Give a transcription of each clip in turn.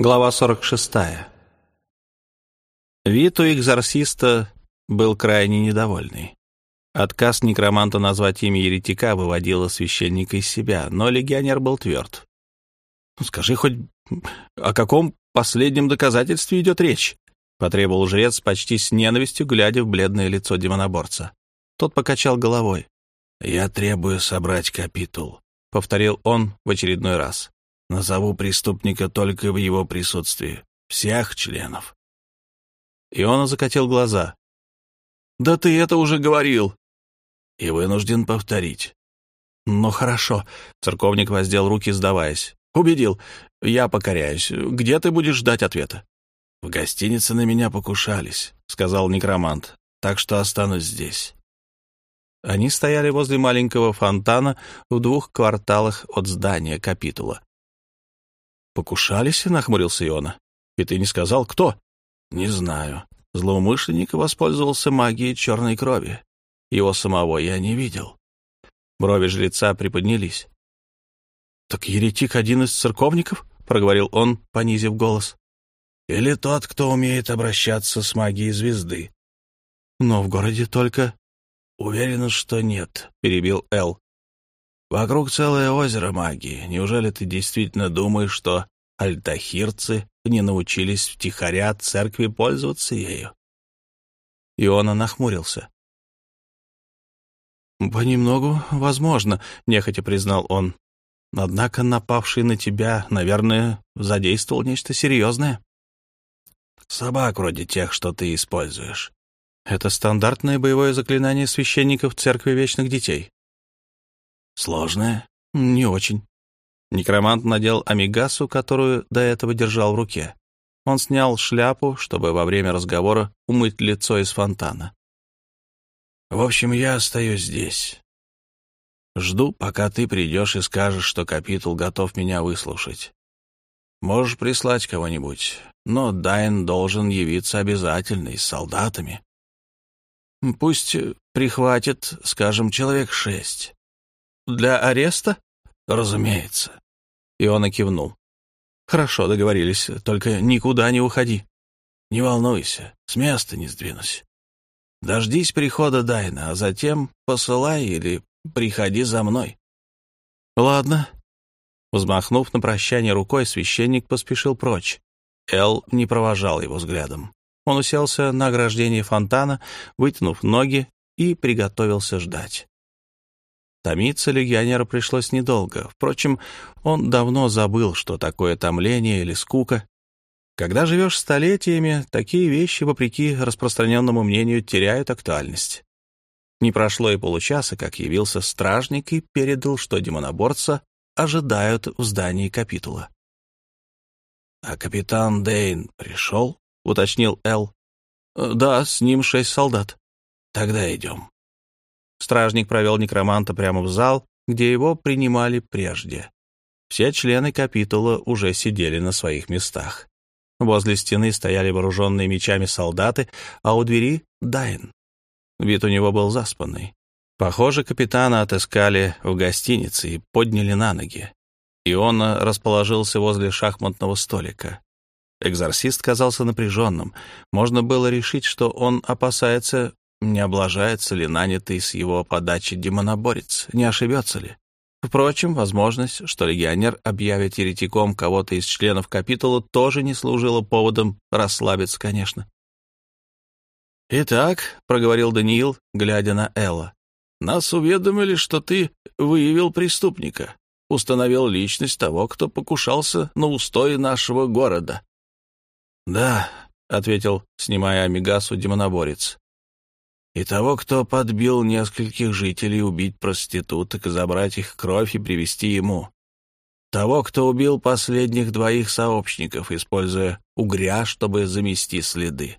Глава 46. Вид у экзорциста был крайне недовольный. Отказ некроманта назвать имя еретика выводило священника из себя, но легионер был тверд. «Ну, «Скажи хоть, о каком последнем доказательстве идет речь?» — потребовал жрец почти с ненавистью, глядя в бледное лицо демоноборца. Тот покачал головой. «Я требую собрать капитул», — повторил он в очередной раз. Назову преступника только в его присутствии. Всех членов. Иона закатил глаза. «Да ты это уже говорил!» «И вынужден повторить». «Ну хорошо», — церковник воздел руки, сдаваясь. «Убедил. Я покоряюсь. Где ты будешь ждать ответа?» «В гостинице на меня покушались», — сказал некромант. «Так что останусь здесь». Они стояли возле маленького фонтана в двух кварталах от здания капитула. «Покушались?» — нахмурился Иона. «И ты не сказал, кто?» «Не знаю. Злоумышленник воспользовался магией черной крови. Его самого я не видел». Брови жреца приподнялись. «Так еретик один из церковников?» — проговорил он, понизив голос. «Или тот, кто умеет обращаться с магией звезды». «Но в городе только...» «Уверен, что нет», — перебил Эл. Вокруг целое озеро магии. Неужели ты действительно думаешь, что альтахирцы не научились втихаря от церкви пользоваться ею?» Иона нахмурился. «Понемногу возможно», — нехотя признал он. «Однако напавший на тебя, наверное, задействовал нечто серьезное». «Собак вроде тех, что ты используешь». «Это стандартное боевое заклинание священников Церкви Вечных Детей», Сложное? Не очень. Некромант надел амигасу, которую до этого держал в руке. Он снял шляпу, чтобы во время разговора умыть лицо из фонтана. «В общем, я остаюсь здесь. Жду, пока ты придешь и скажешь, что капитул готов меня выслушать. Можешь прислать кого-нибудь, но Дайн должен явиться обязательно и с солдатами. Пусть прихватит, скажем, человек шесть. Для ареста? Разумеется. Иона кивнул. Хорошо, договорились, только никуда не уходи. Не волнуйся, с места не сдвинусь. Дождись прихода Дайна, а затем посылай или приходи за мной. Ладно. Взмахнув на прощание рукой, священник поспешил прочь. Эл не провожал его взглядом. Он уселся на ограждение фонтана, вытянув ноги и приготовился ждать. Томиться легионеру пришлось недолго. Впрочем, он давно забыл, что такое томление или скука. Когда живешь столетиями, такие вещи, вопреки распространенному мнению, теряют актуальность. Не прошло и получаса, как явился стражник и передал, что демоноборца ожидают в здании капитула. — А капитан Дейн пришел? — уточнил Эл. — Да, с ним шесть солдат. — Тогда идем. Стражник провел некроманта прямо в зал, где его принимали прежде. Все члены капитула уже сидели на своих местах. Возле стены стояли вооруженные мечами солдаты, а у двери — Дайн. Вид у него был заспанный. Похоже, капитана отыскали в гостинице и подняли на ноги. И он расположился возле шахматного столика. Экзорцист казался напряженным. Можно было решить, что он опасается не облажается ли нанятый с его подачи демоноборец, не ошибется ли? Впрочем, возможность, что легионер объявит еретиком кого-то из членов капитула, тоже не служила поводом расслабиться, конечно. «Итак», — проговорил Даниил, глядя на Элла, — «нас уведомили, что ты выявил преступника, установил личность того, кто покушался на устои нашего города». «Да», — ответил, снимая амигасу, демоноборец и того, кто подбил нескольких жителей убить проституток, забрать их кровь и привести ему. Того, кто убил последних двоих сообщников, используя угря, чтобы замести следы.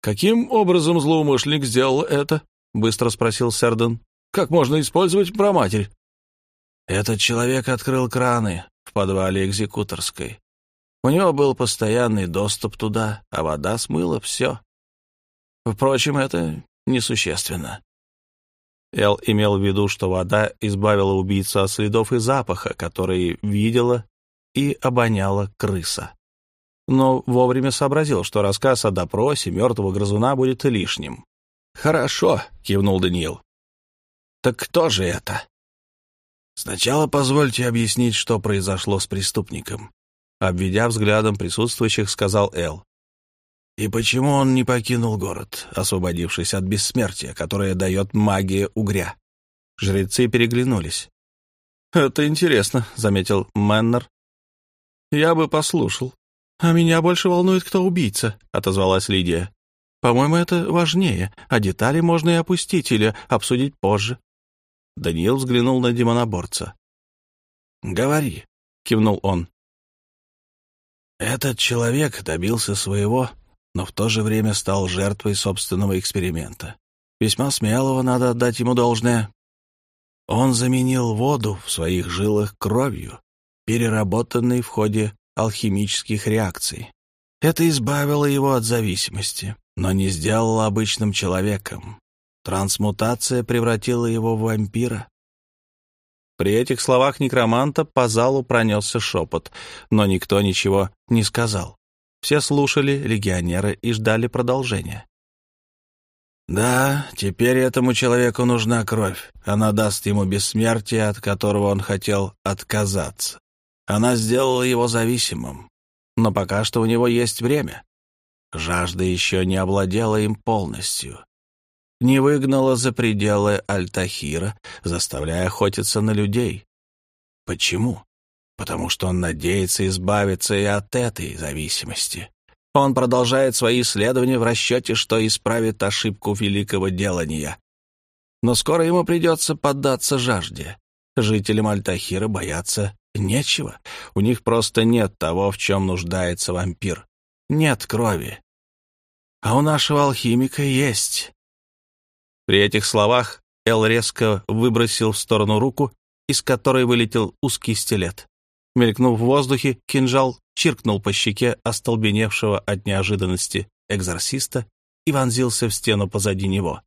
«Каким образом злоумышленник сделал это?» — быстро спросил Серден. «Как можно использовать проматерь?» Этот человек открыл краны в подвале экзекуторской. У него был постоянный доступ туда, а вода смыла все. Впрочем, это несущественно. Эл имел в виду, что вода избавила убийцу от следов и запаха, которые видела и обоняла крыса. Но вовремя сообразил, что рассказ о допросе мертвого грызуна будет лишним. «Хорошо», — кивнул Даниил. «Так кто же это?» «Сначала позвольте объяснить, что произошло с преступником», — обведя взглядом присутствующих, сказал Эл. «И почему он не покинул город, освободившись от бессмертия, которое дает магия угря?» Жрецы переглянулись. «Это интересно», — заметил Мэннер. «Я бы послушал». «А меня больше волнует, кто убийца», — отозвалась Лидия. «По-моему, это важнее, а детали можно и опустить или обсудить позже». Даниил взглянул на демоноборца. «Говори», — кивнул он. «Этот человек добился своего, но в то же время стал жертвой собственного эксперимента. Весьма смелого, надо отдать ему должное. Он заменил воду в своих жилах кровью, переработанной в ходе алхимических реакций. Это избавило его от зависимости, но не сделало обычным человеком. Трансмутация превратила его в вампира. При этих словах некроманта по залу пронесся шепот, но никто ничего не сказал. Все слушали легионеры и ждали продолжения. Да, теперь этому человеку нужна кровь. Она даст ему бессмертие, от которого он хотел отказаться. Она сделала его зависимым. Но пока что у него есть время. Жажда еще не овладела им полностью. Не выгнала за пределы Альтахира, заставляя охотиться на людей. Почему? Потому что он надеется избавиться и от этой зависимости. Он продолжает свои исследования в расчете, что исправит ошибку великого делания. Но скоро ему придется поддаться жажде. Жителям Альтахира бояться нечего. У них просто нет того, в чем нуждается вампир. Нет крови. А у нашего алхимика есть. При этих словах Эл резко выбросил в сторону руку, из которой вылетел узкий стилет. Мелькнув в воздухе, кинжал чиркнул по щеке остолбеневшего от неожиданности экзорциста и вонзился в стену позади него.